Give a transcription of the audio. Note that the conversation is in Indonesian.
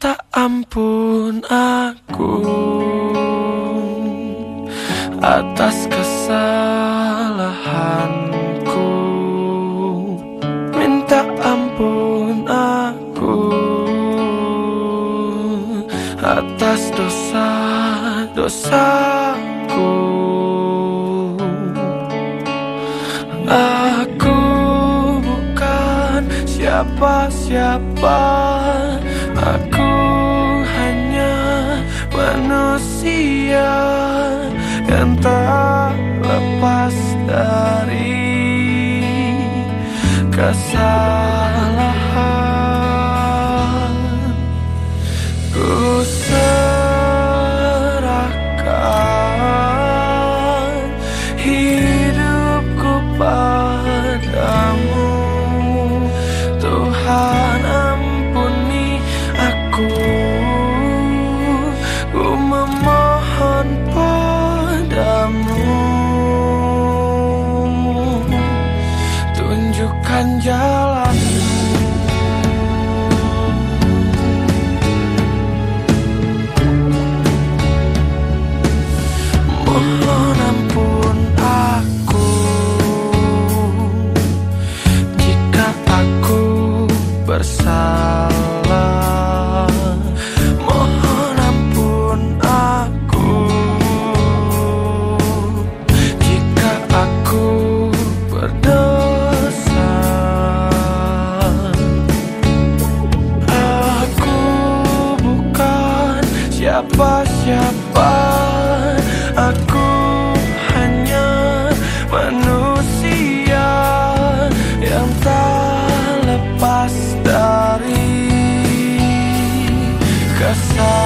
Minta ampun aku. Atas kesalahanku. Minta ampun aku. Atas dosa-dosaku. Aku bukan siapa-siapa Aku hanya manusia Yang tak lepas dari kesalahan Ku memohon padamu. Tunjukkan jalanmu siapa-siapa Aku hanya manusia Yang tak lepas dari kesalahan